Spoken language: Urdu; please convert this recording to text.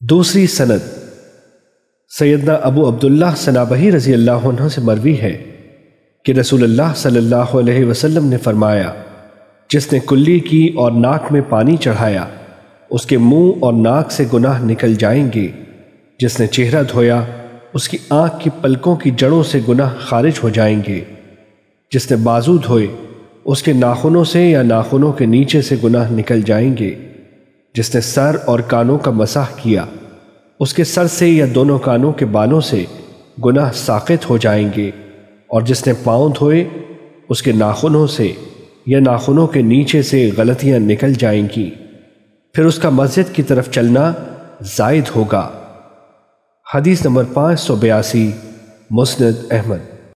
دوسری سند۔ سیدنا ابو عبداللہ سنابہی رضی اللہ عنہ سے مروی ہے کہ رسول اللہ صلی اللہ علیہ وسلم نے فرمایا، جس نے کلی کی اور ناک میں پانی چڑھایا، اس کے منہ اور ناک سے گناہ نکل جائیں گے۔ جس نے چہرہ دھویا، اس کی آنکھ کی پلکوں کی جڑوں سے گناہ خارج ہو جائیں گے۔ جس نے بازو دھوئے، اس کے ناخنوں سے یا ناخنوں کے نیچے سے گناہ نکل جائیں گے۔ جس نے سر اور کانوں کا مساح کیا، اس کے سر سے یا دونوں کانوں کے بالوں سے گناہ ساقط ہو جائیں گے، اور جس نے پاؤں دھوئے، اس کے ناخنوں سے یا ناخنوں کے نیچے سے غلطیاں نکل جائیں گی۔ پھر اس کا مسجد کی طرف چلنا زائد ہوگا۔ حدیث نمبر پانچ سو بیاسی، مسند احمد۔